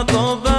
Eu tô bem.